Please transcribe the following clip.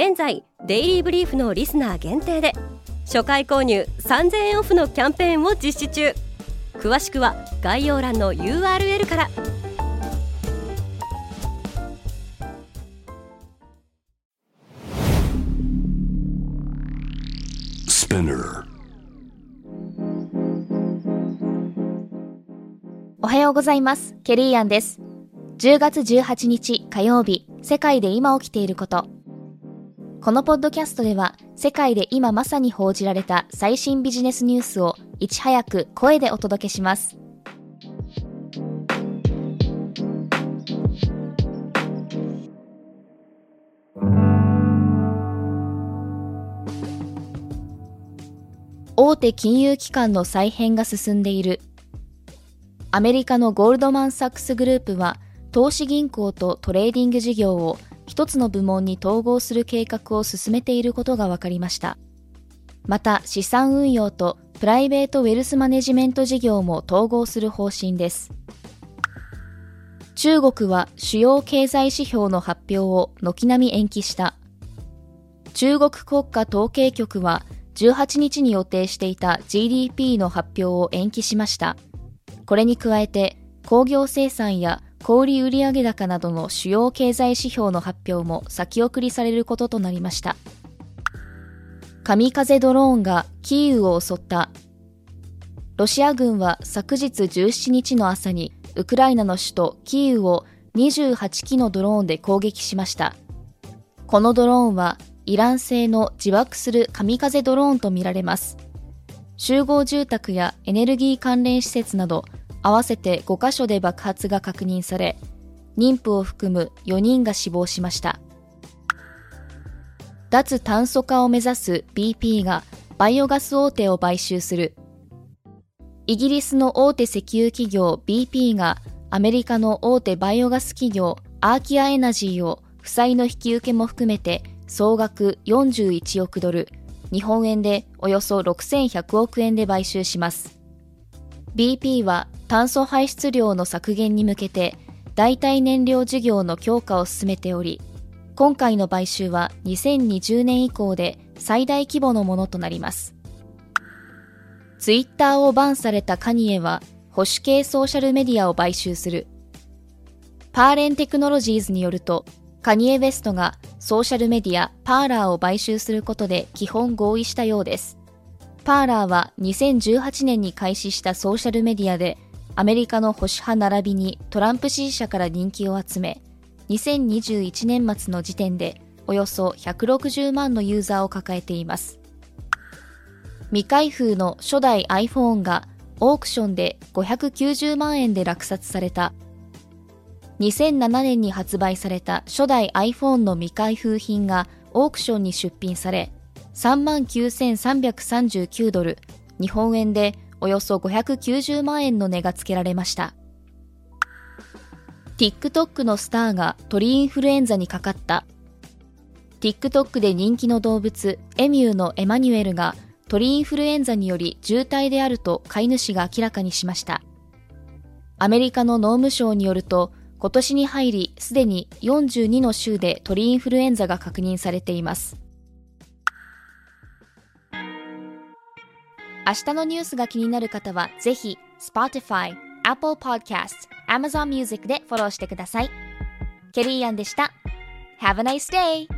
現在デイリーブリーフのリスナー限定で初回購入3000円オフのキャンペーンを実施中。詳しくは概要欄の URL から。おはようございます。ケリーアンです。10月18日火曜日世界で今起きていることこのポッドキャストでは世界で今まさに報じられた最新ビジネスニュースをいち早く声でお届けします。大手金融機関の再編が進んでいる。アメリカのゴールドマン・サックスグループは投資銀行とトレーディング事業を一つの部門に統合する計画を進めていることが分かりました。また資産運用とプライベートウェルスマネジメント事業も統合する方針です。中国は主要経済指標の発表を軒並み延期した。中国国家統計局は18日に予定していた GDP の発表を延期しました。これに加えて工業生産や小売売上高などの主要経済指標の発表も先送りされることとなりました。神風ドローンがキーウを襲った。ロシア軍は昨日17日の朝にウクライナの首都キーウを28機のドローンで攻撃しました。このドローンはイラン製の自爆する神風ドローンとみられます。集合住宅やエネルギー関連施設など合わせて5カ所で爆発が確認され、妊婦を含む4人が死亡しました。脱炭素化を目指す BP がバイオガス大手を買収する。イギリスの大手石油企業 BP がアメリカの大手バイオガス企業アーキアエナジーを負債の引き受けも含めて総額41億ドル、日本円でおよそ6100億円で買収します。BP は炭素排出量の削減に向けて代替燃料事業の強化を進めており、今回の買収は2020年以降で最大規模のものとなります。ツイッターをバンされたカニエは保守系ソーシャルメディアを買収する。パーレンテクノロジーズによると、カニエ・ウェストがソーシャルメディアパーラーを買収することで基本合意したようです。パーラーは2018年に開始したソーシャルメディアでアメリカの保守派並びにトランプ支持者から人気を集め2021年末の時点でおよそ160万のユーザーを抱えています。未開封の初代 iPhone がオークションで590万円で落札された。2007年に発売された初代 iPhone の未開封品がオークションに出品され3万9339ドル、日本円でおよそ590万円の値がつけられました。TikTok のスターが鳥インフルエンザにかかった。TikTok で人気の動物、エミューのエマニュエルが鳥インフルエンザにより重体であると飼い主が明らかにしました。アメリカの農務省によると、今年に入りすでに42の州で鳥インフルエンザが確認されています。明日のニュースが気になる方は、ぜひ、Spotify、Apple Podcast、Amazon Music でフォローしてください。ケリーアンでした。Have a nice day!